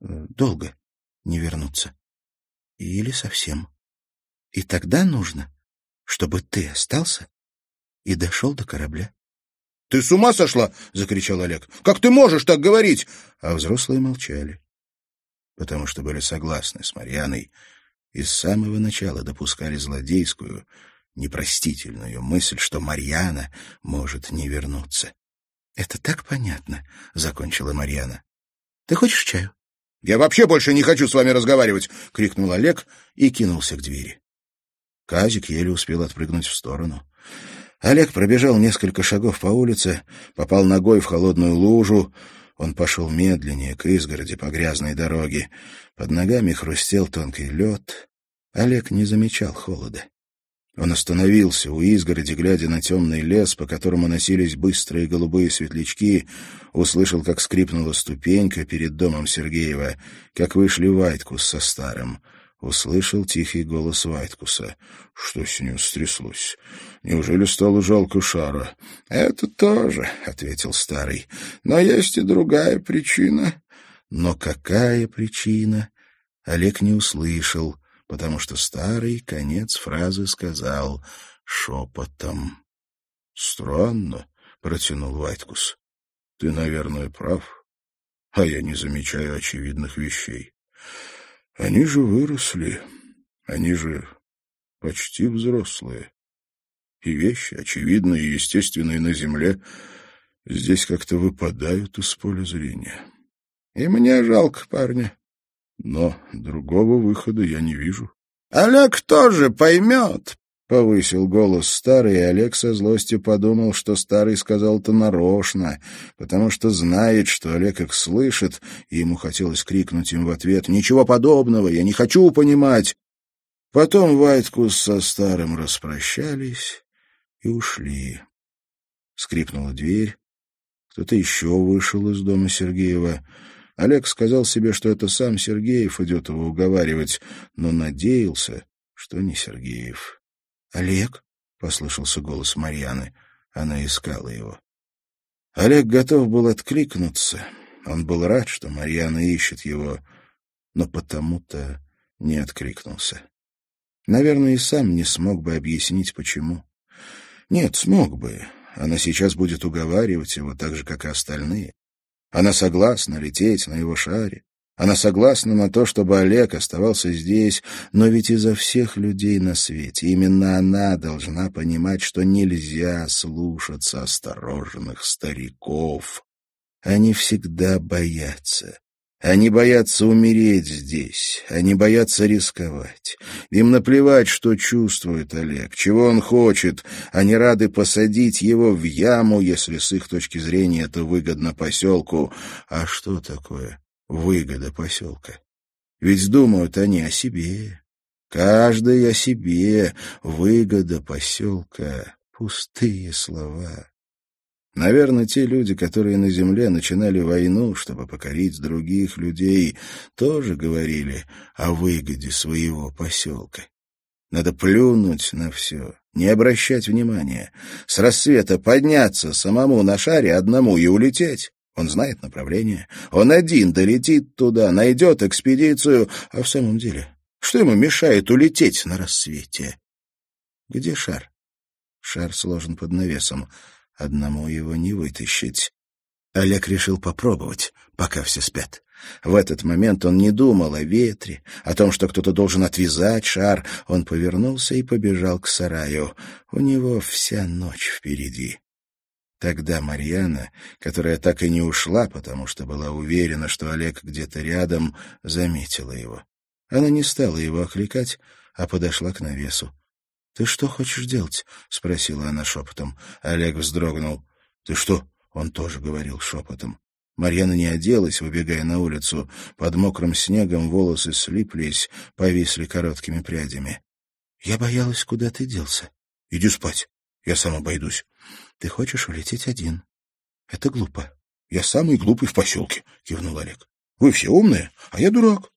долго не вернуться. Или совсем. И тогда нужно, чтобы ты остался и дошел до корабля. — Ты с ума сошла? — закричал Олег. — Как ты можешь так говорить? А взрослые молчали, потому что были согласны с Марьяной и с самого начала допускали злодейскую, непростительную мысль, что Марьяна может не вернуться. — Это так понятно, — закончила Марьяна. — Ты хочешь чаю? — Я вообще больше не хочу с вами разговаривать! — крикнул Олег и кинулся к двери. Казик еле успел отпрыгнуть в сторону. Олег пробежал несколько шагов по улице, попал ногой в холодную лужу. Он пошел медленнее к изгороди по грязной дороге. Под ногами хрустел тонкий лед. Олег не замечал холода. Он остановился у изгороди, глядя на темный лес, по которому носились быстрые голубые светлячки, услышал, как скрипнула ступенька перед домом Сергеева, как вышли Вайткус со старым. Услышал тихий голос Вайткуса. Что с ним стряслось? Неужели стало жалко шара? — Это тоже, — ответил старый. — Но есть и другая причина. Но какая причина? Олег не услышал, потому что старый конец фразы сказал шепотом. — Странно, — протянул Вайткус. — Ты, наверное, прав, а я не замечаю очевидных вещей. Они же выросли, они же почти взрослые. И вещи, очевидные и естественные на земле, здесь как-то выпадают из поля зрения. И мне жалко парня. Но другого выхода я не вижу. Олег тоже поймет, Повысил голос старый, и Олег со злостью подумал, что старый сказал это нарочно, потому что знает, что Олег их слышит, и ему хотелось крикнуть им в ответ «Ничего подобного, я не хочу понимать!» Потом Вайткус со старым распрощались и ушли. Скрипнула дверь. Кто-то еще вышел из дома Сергеева. Олег сказал себе, что это сам Сергеев идет его уговаривать, но надеялся, что не Сергеев. «Олег?» — послышался голос Марьяны. Она искала его. Олег готов был откликнуться. Он был рад, что Марьяна ищет его, но потому-то не откликнулся. Наверное, и сам не смог бы объяснить, почему. Нет, смог бы. Она сейчас будет уговаривать его так же, как и остальные. Она согласна лететь на его шаре. Она согласна на то, чтобы Олег оставался здесь, но ведь изо всех людей на свете именно она должна понимать, что нельзя слушаться осторожных стариков. Они всегда боятся. Они боятся умереть здесь, они боятся рисковать. Им наплевать, что чувствует Олег, чего он хочет. Они рады посадить его в яму, если с их точки зрения это выгодно поселку. А что такое выгода поселка. Ведь думают они о себе. Каждый о себе. Выгода поселка. Пустые слова. Наверное, те люди, которые на земле начинали войну, чтобы покорить других людей, тоже говорили о выгоде своего поселка. Надо плюнуть на все, не обращать внимания, с рассвета подняться самому на шаре одному и улететь. Он знает направление. Он один долетит туда, найдет экспедицию. А в самом деле, что ему мешает улететь на рассвете? Где шар? Шар сложен под навесом. Одному его не вытащить. Олег решил попробовать, пока все спят. В этот момент он не думал о ветре, о том, что кто-то должен отвязать шар. Он повернулся и побежал к сараю. У него вся ночь впереди. Тогда Марьяна, которая так и не ушла, потому что была уверена, что Олег где-то рядом, заметила его. Она не стала его окликать, а подошла к навесу. — Ты что хочешь делать? — спросила она шепотом. Олег вздрогнул. — Ты что? — он тоже говорил шепотом. Марьяна не оделась, выбегая на улицу. Под мокрым снегом волосы слиплись, повисли короткими прядями. — Я боялась, куда ты делся. — Иди спать. Я сам обойдусь. Ты хочешь улететь один. Это глупо. Я самый глупый в поселке, кивнул Олег. Вы все умные, а я дурак.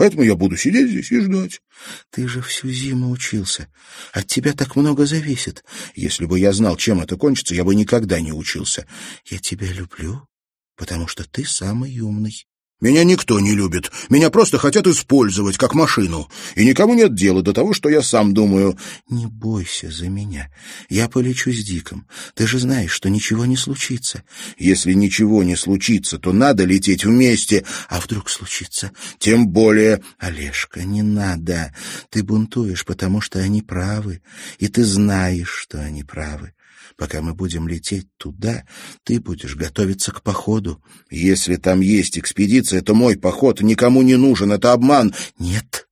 Поэтому я буду сидеть здесь и ждать. Ты же всю зиму учился. От тебя так много зависит. Если бы я знал, чем это кончится, я бы никогда не учился. Я тебя люблю, потому что ты самый умный. Меня никто не любит. Меня просто хотят использовать, как машину. И никому нет дела до того, что я сам думаю. Не бойся за меня. Я полечу с Диком. Ты же знаешь, что ничего не случится. Если ничего не случится, то надо лететь вместе. А вдруг случится? Тем более... Олежка, не надо. Ты бунтуешь, потому что они правы. И ты знаешь, что они правы. Пока мы будем лететь туда, ты будешь готовиться к походу. Если там есть экспедиция, то мой поход никому не нужен, это обман. Нет,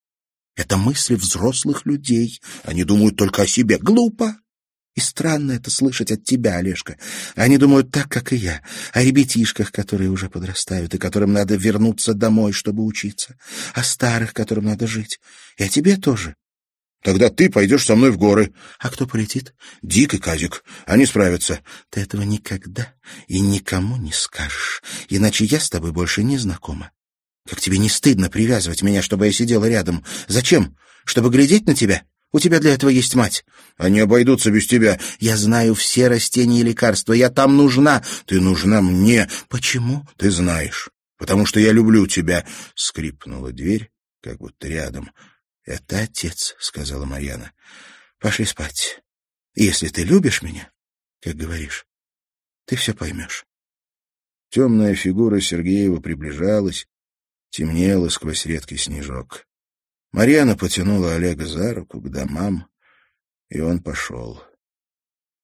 это мысли взрослых людей. Они думают только о себе. Глупо. И странно это слышать от тебя, Олежка. Они думают так, как и я, о ребятишках, которые уже подрастают, и которым надо вернуться домой, чтобы учиться, о старых, которым надо жить, и о тебе тоже. Тогда ты пойдешь со мной в горы. А кто полетит? Дик и Казик. Они справятся. Ты этого никогда и никому не скажешь, иначе я с тобой больше не знакома. Как тебе не стыдно привязывать меня, чтобы я сидела рядом? Зачем? Чтобы глядеть на тебя? У тебя для этого есть мать. Они обойдутся без тебя. Я знаю все растения и лекарства. Я там нужна. Ты нужна мне. Почему? Ты знаешь. Потому что я люблю тебя. Скрипнула дверь, как будто рядом. «Это отец», — сказала Марьяна. «Пошли спать. Если ты любишь меня, как говоришь, ты все поймешь». Темная фигура Сергеева приближалась, темнела сквозь редкий снежок. Марьяна потянула Олега за руку к домам, и он пошел.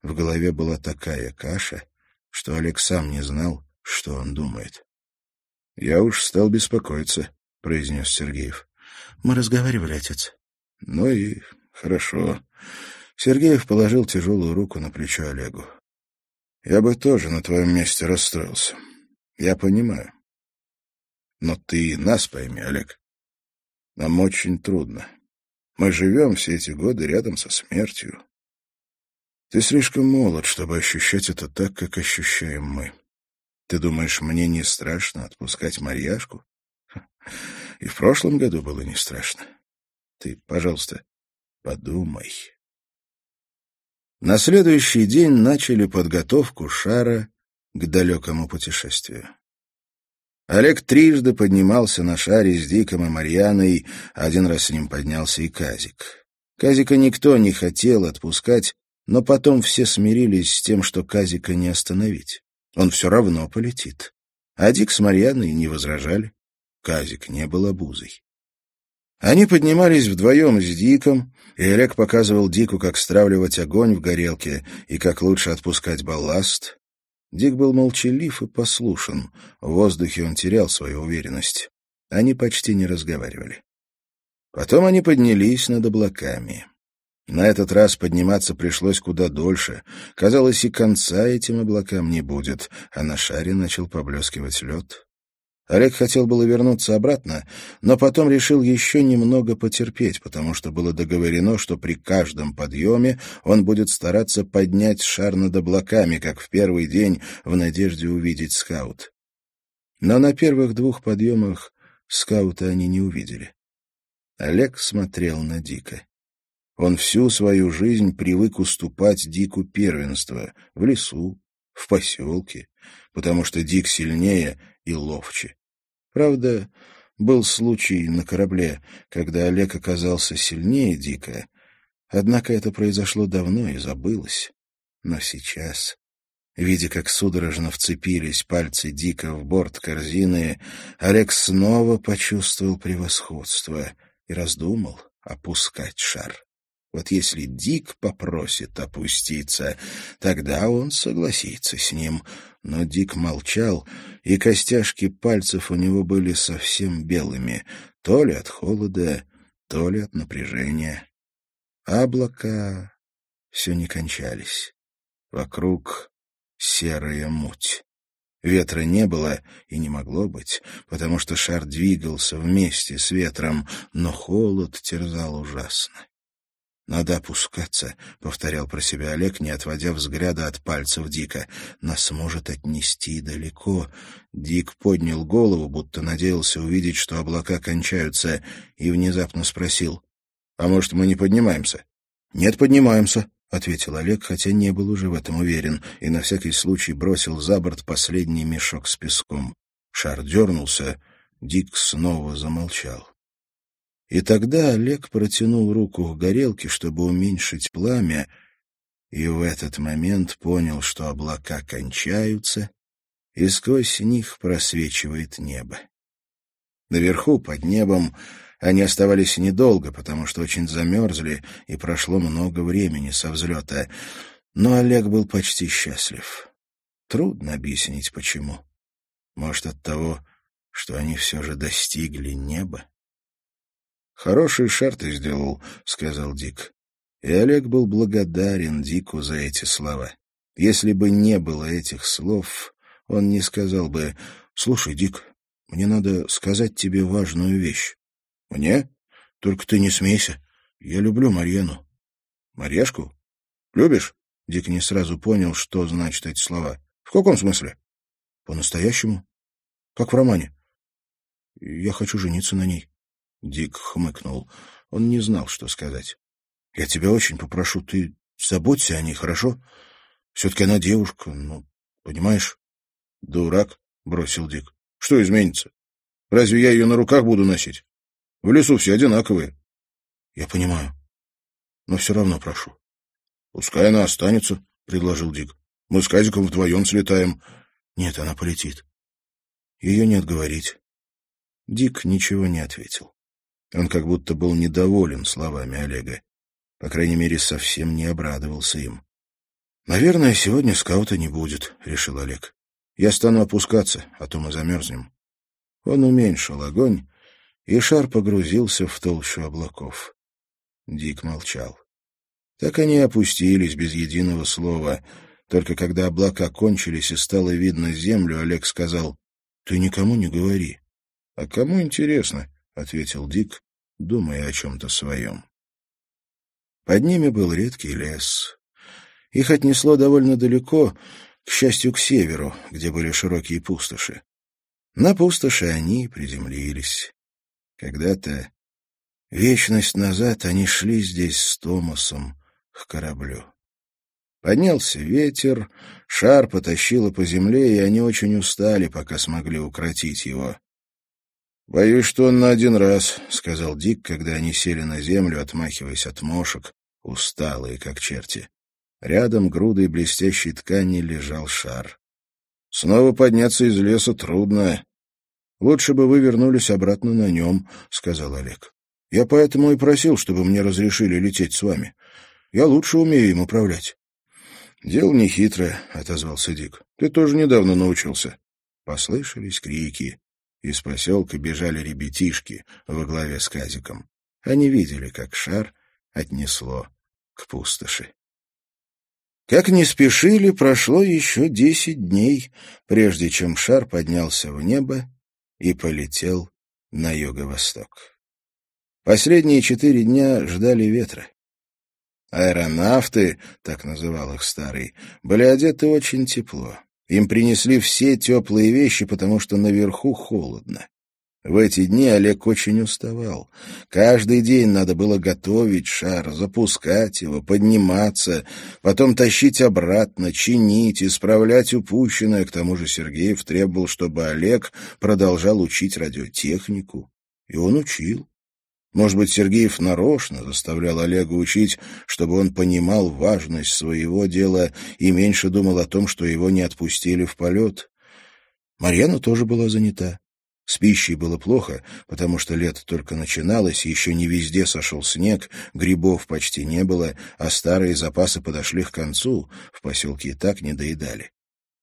В голове была такая каша, что Олег сам не знал, что он думает. — Я уж стал беспокоиться, — произнес Сергеев. Мы разговаривали, отец. Ну и хорошо. Сергеев положил тяжелую руку на плечо Олегу. Я бы тоже на твоем месте расстроился. Я понимаю. Но ты нас пойми, Олег. Нам очень трудно. Мы живем все эти годы рядом со смертью. Ты слишком молод, чтобы ощущать это так, как ощущаем мы. Ты думаешь, мне не страшно отпускать Марьяшку? И в прошлом году было не страшно. Ты, пожалуйста, подумай. На следующий день начали подготовку шара к далекому путешествию. Олег трижды поднимался на шаре с Диком и Марьяной, один раз с ним поднялся и Казик. Казика никто не хотел отпускать, но потом все смирились с тем, что Казика не остановить. Он все равно полетит. А Дик с Марьяной не возражали. Казик не был обузой. Они поднимались вдвоем с Диком, и Олег показывал Дику, как стравливать огонь в горелке и как лучше отпускать балласт. Дик был молчалив и послушен. В воздухе он терял свою уверенность. Они почти не разговаривали. Потом они поднялись над облаками. На этот раз подниматься пришлось куда дольше. Казалось, и конца этим облакам не будет, а на шаре начал поблескивать лед. Олег хотел было вернуться обратно, но потом решил еще немного потерпеть, потому что было договорено, что при каждом подъеме он будет стараться поднять шар над облаками, как в первый день, в надежде увидеть скаут. Но на первых двух подъемах скаута они не увидели. Олег смотрел на Дика. Он всю свою жизнь привык уступать Дику первенство в лесу, в поселке, потому что Дик сильнее и ловче. Правда, был случай на корабле, когда Олег оказался сильнее Дика, однако это произошло давно и забылось. Но сейчас, видя, как судорожно вцепились пальцы Дика в борт корзины, Олег снова почувствовал превосходство и раздумал опускать шар. Вот если Дик попросит опуститься, тогда он согласится с ним. Но Дик молчал, и костяшки пальцев у него были совсем белыми, то ли от холода, то ли от напряжения. Облака все не кончались. Вокруг серая муть. Ветра не было и не могло быть, потому что шар двигался вместе с ветром, но холод терзал ужасно. «Надо опускаться», — повторял про себя Олег, не отводя взгляда от пальцев Дика. «Нас может отнести далеко». Дик поднял голову, будто надеялся увидеть, что облака кончаются, и внезапно спросил. «А может, мы не поднимаемся?» «Нет, поднимаемся», — ответил Олег, хотя не был уже в этом уверен, и на всякий случай бросил за борт последний мешок с песком. Шар дернулся, Дик снова замолчал. И тогда Олег протянул руку к горелке, чтобы уменьшить пламя, и в этот момент понял, что облака кончаются, и сквозь них просвечивает небо. Наверху, под небом, они оставались недолго, потому что очень замерзли, и прошло много времени со взлета. Но Олег был почти счастлив. Трудно объяснить, почему. Может, от того, что они все же достигли неба? «Хороший шар ты сделал», — сказал Дик. И Олег был благодарен Дику за эти слова. Если бы не было этих слов, он не сказал бы «Слушай, Дик, мне надо сказать тебе важную вещь». «Мне? Только ты не смейся. Я люблю Марьяну». «Марьяшку? Любишь?» Дик не сразу понял, что значат эти слова. «В каком смысле?» «По-настоящему. Как в романе. Я хочу жениться на ней». Дик хмыкнул. Он не знал, что сказать. «Я тебя очень попрошу, ты заботься о ней, хорошо? Все-таки она девушка, ну, понимаешь?» «Дурак», — бросил Дик. «Что изменится? Разве я ее на руках буду носить? В лесу все одинаковые». «Я понимаю, но все равно прошу». «Пускай она останется», — предложил Дик. «Мы с Казиком вдвоем слетаем». «Нет, она полетит. Ее не отговорить». Дик ничего не ответил. Он как будто был недоволен словами Олега. По крайней мере, совсем не обрадовался им. «Наверное, сегодня скаута не будет», — решил Олег. «Я стану опускаться, а то мы замерзнем». Он уменьшил огонь, и шар погрузился в толщу облаков. Дик молчал. Так они опустились без единого слова. Только когда облака кончились и стало видно землю, Олег сказал, «Ты никому не говори». «А кому интересно?» — ответил Дик, думая о чем-то своем. Под ними был редкий лес. Их отнесло довольно далеко, к счастью, к северу, где были широкие пустоши. На пустоши они приземлились. Когда-то, вечность назад, они шли здесь с Томасом к кораблю. Поднялся ветер, шар потащило по земле, и они очень устали, пока смогли укротить его. «Боюсь, что он на один раз», — сказал Дик, когда они сели на землю, отмахиваясь от мошек, усталые, как черти. Рядом грудой блестящей ткани лежал шар. «Снова подняться из леса трудно. Лучше бы вы вернулись обратно на нем», — сказал Олег. «Я поэтому и просил, чтобы мне разрешили лететь с вами. Я лучше умею им управлять». «Дело нехитрое», — отозвался Дик. «Ты тоже недавно научился». Послышались крики. Из поселка бежали ребятишки во главе с Казиком. Они видели, как шар отнесло к пустоши. Как не спешили, прошло еще десять дней, прежде чем шар поднялся в небо и полетел на юго-восток. Последние четыре дня ждали ветра. Аэронавты, так называл их старый, были одеты очень тепло. Им принесли все теплые вещи, потому что наверху холодно. В эти дни Олег очень уставал. Каждый день надо было готовить шар, запускать его, подниматься, потом тащить обратно, чинить, исправлять упущенное. К тому же Сергеев требовал, чтобы Олег продолжал учить радиотехнику. И он учил. Может быть, Сергеев нарочно заставлял Олега учить, чтобы он понимал важность своего дела и меньше думал о том, что его не отпустили в полет. Марьяна тоже была занята. С пищей было плохо, потому что лето только начиналось, еще не везде сошел снег, грибов почти не было, а старые запасы подошли к концу, в поселке и так не доедали.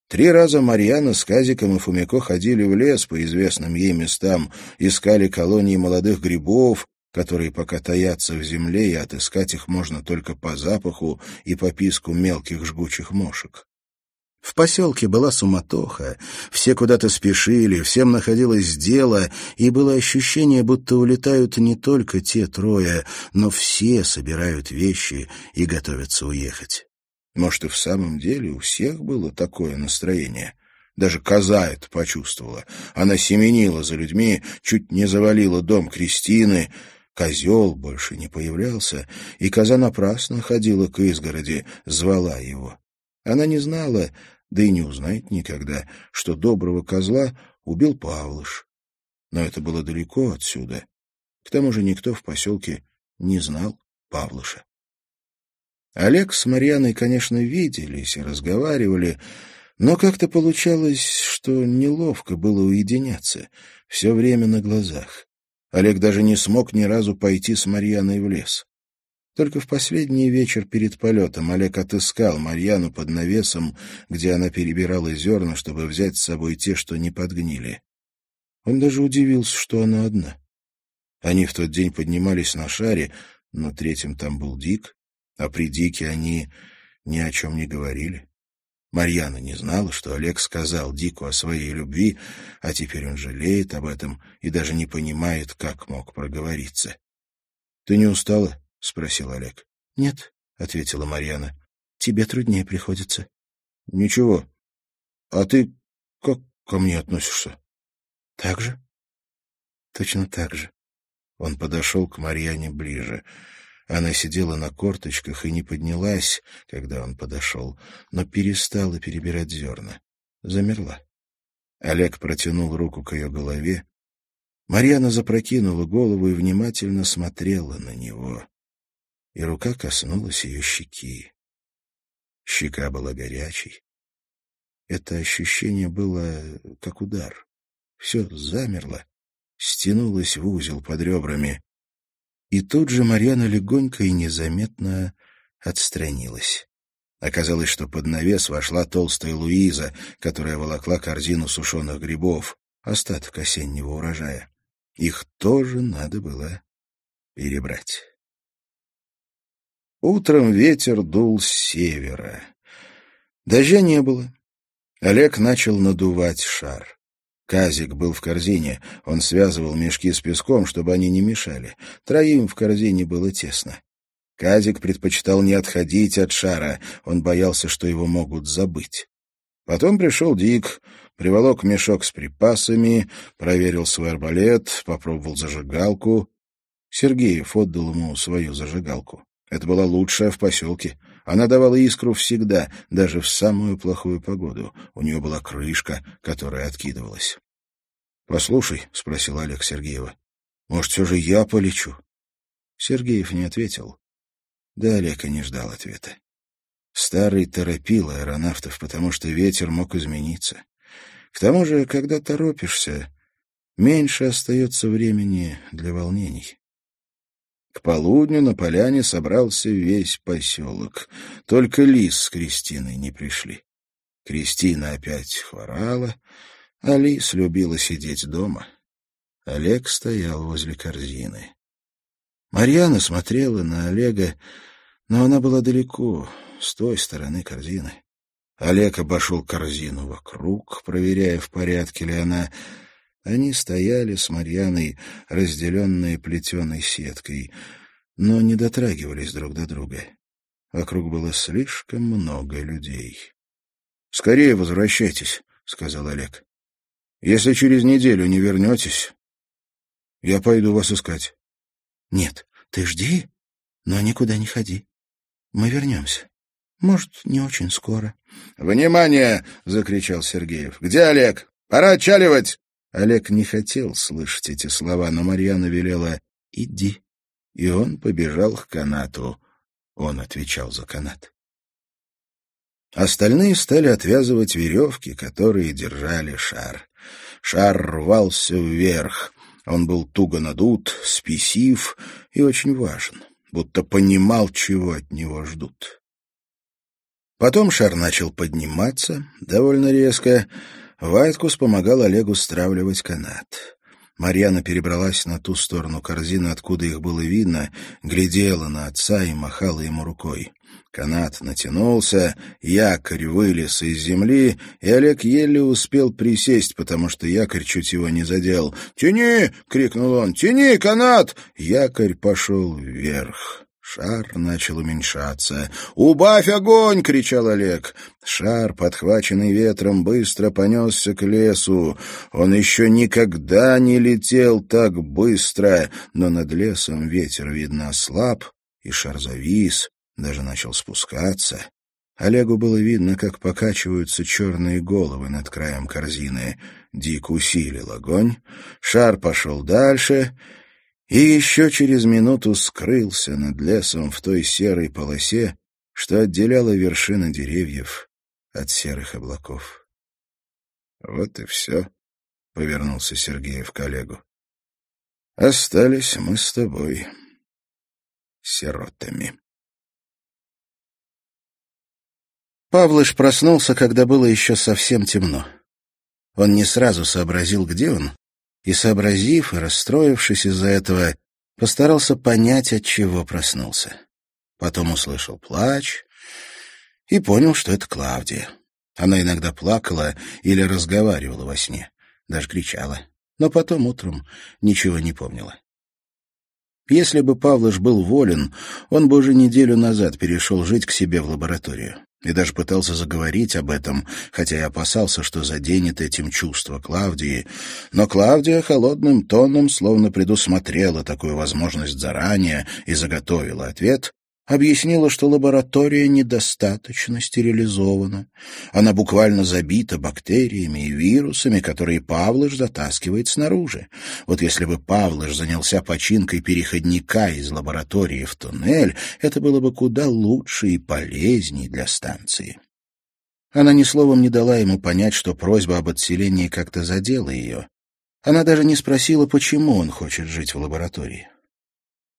Три раза Марьяна с Казиком и Фумико ходили в лес по известным ей местам, искали колонии молодых грибов, которые пока таятся в земле, и отыскать их можно только по запаху и по писку мелких жгучих мошек. В поселке была суматоха, все куда-то спешили, всем находилось дело, и было ощущение, будто улетают не только те трое, но все собирают вещи и готовятся уехать. Может, и в самом деле у всех было такое настроение. Даже коза это почувствовала. Она семенила за людьми, чуть не завалила дом Кристины, Козел больше не появлялся, и коза напрасно ходила к изгороди, звала его. Она не знала, да и не узнает никогда, что доброго козла убил Павлыш. Но это было далеко отсюда. К тому же никто в поселке не знал Павлыша. Олег с Марьяной, конечно, виделись и разговаривали, но как-то получалось, что неловко было уединяться, все время на глазах. Олег даже не смог ни разу пойти с Марьяной в лес. Только в последний вечер перед полетом Олег отыскал Марьяну под навесом, где она перебирала зерна, чтобы взять с собой те, что не подгнили. Он даже удивился, что она одна. Они в тот день поднимались на шаре, но третьим там был Дик, а при Дике они ни о чем не говорили. Марьяна не знала, что Олег сказал Дику о своей любви, а теперь он жалеет об этом и даже не понимает, как мог проговориться. — Ты не устала? — спросил Олег. — Нет, — ответила Марьяна. — Тебе труднее приходится. — Ничего. А ты как ко мне относишься? — Так же. — Точно так же. Он подошел к Марьяне ближе. Она сидела на корточках и не поднялась, когда он подошел, но перестала перебирать зерна. Замерла. Олег протянул руку к ее голове. Марьяна запрокинула голову и внимательно смотрела на него. И рука коснулась ее щеки. Щека была горячей. Это ощущение было как удар. Все замерло, стянулась в узел под ребрами. И тут же Марьяна легонько и незаметно отстранилась. Оказалось, что под навес вошла толстая Луиза, которая волокла корзину сушеных грибов, остаток осеннего урожая. Их тоже надо было перебрать. Утром ветер дул с севера. Дождя не было. Олег начал надувать шар. Казик был в корзине. Он связывал мешки с песком, чтобы они не мешали. Троим в корзине было тесно. Казик предпочитал не отходить от шара. Он боялся, что его могут забыть. Потом пришел Дик, приволок мешок с припасами, проверил свой арбалет, попробовал зажигалку. Сергеев отдал ему свою зажигалку. Это была лучшая в поселке. Она давала искру всегда, даже в самую плохую погоду. У нее была крышка, которая откидывалась. — Послушай, — спросил Олег Сергеева, — может, все же я полечу? Сергеев не ответил. Да Олег и не ждал ответа. Старый торопил аэронавтов, потому что ветер мог измениться. К тому же, когда торопишься, меньше остается времени для волнений. К полудню на поляне собрался весь поселок. Только Лис с Кристиной не пришли. Кристина опять хворала, а Лис любила сидеть дома. Олег стоял возле корзины. Марьяна смотрела на Олега, но она была далеко, с той стороны корзины. Олег обошел корзину вокруг, проверяя, в порядке ли она. Они стояли с Марьяной, разделенные плетеной сеткой, но не дотрагивались друг до друга. Вокруг было слишком много людей. — Скорее возвращайтесь, — сказал Олег. — Если через неделю не вернетесь, я пойду вас искать. — Нет, ты жди, но никуда не ходи. Мы вернемся. Может, не очень скоро. — Внимание! — закричал Сергеев. — Где Олег? Пора отчаливать! Олег не хотел слышать эти слова, но Марьяна велела «иди». И он побежал к канату. Он отвечал за канат. Остальные стали отвязывать веревки, которые держали шар. Шар рвался вверх. Он был туго надут, спесив и очень важен, будто понимал, чего от него ждут. Потом шар начал подниматься довольно резко, Вайткус помогал Олегу стравливать канат. Марьяна перебралась на ту сторону корзины, откуда их было видно, глядела на отца и махала ему рукой. Канат натянулся, якорь вылез из земли, и Олег еле успел присесть, потому что якорь чуть его не задел. «Тяни!» — крикнул он. «Тяни канат!» Якорь пошел вверх. Шар начал уменьшаться. «Убавь огонь!» — кричал Олег. Шар, подхваченный ветром, быстро понесся к лесу. Он еще никогда не летел так быстро, но над лесом ветер, видно, ослаб, и шар завис, даже начал спускаться. Олегу было видно, как покачиваются черные головы над краем корзины. Дик усилил огонь, шар пошел дальше и еще через минуту скрылся над лесом в той серой полосе, что отделяла вершины деревьев от серых облаков. — Вот и все, — повернулся Сергеев к коллегу. — Остались мы с тобой сиротами. Павлыш проснулся, когда было еще совсем темно. Он не сразу сообразил, где он, и, сообразив и расстроившись из-за этого, постарался понять, от чего проснулся. Потом услышал плач и понял, что это Клавдия. Она иногда плакала или разговаривала во сне, даже кричала, но потом утром ничего не помнила. Если бы Павлыш был волен, он бы уже неделю назад перешел жить к себе в лабораторию и даже пытался заговорить об этом, хотя и опасался, что заденет этим чувство Клавдии. Но Клавдия холодным тоном словно предусмотрела такую возможность заранее и заготовила ответ, объяснила, что лаборатория недостаточно стерилизована. Она буквально забита бактериями и вирусами, которые Павлыш затаскивает снаружи. Вот если бы Павлыш занялся починкой переходника из лаборатории в туннель, это было бы куда лучше и полезнее для станции. Она ни словом не дала ему понять, что просьба об отселении как-то задела ее. Она даже не спросила, почему он хочет жить в лаборатории.